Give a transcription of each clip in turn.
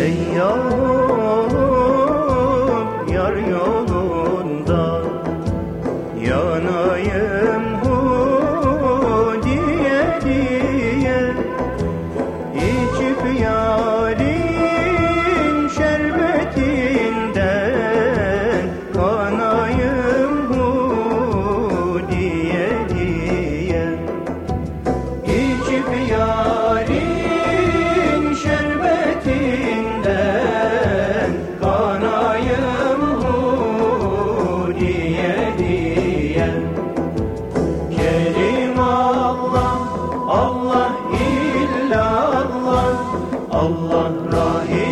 Seyyahım yar yolunda. Yanayım Kerim Allah illallah Allah rahim.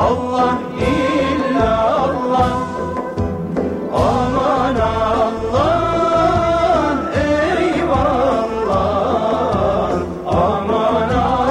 Allah illallah Aman Allah eyvallah. Aman Allah.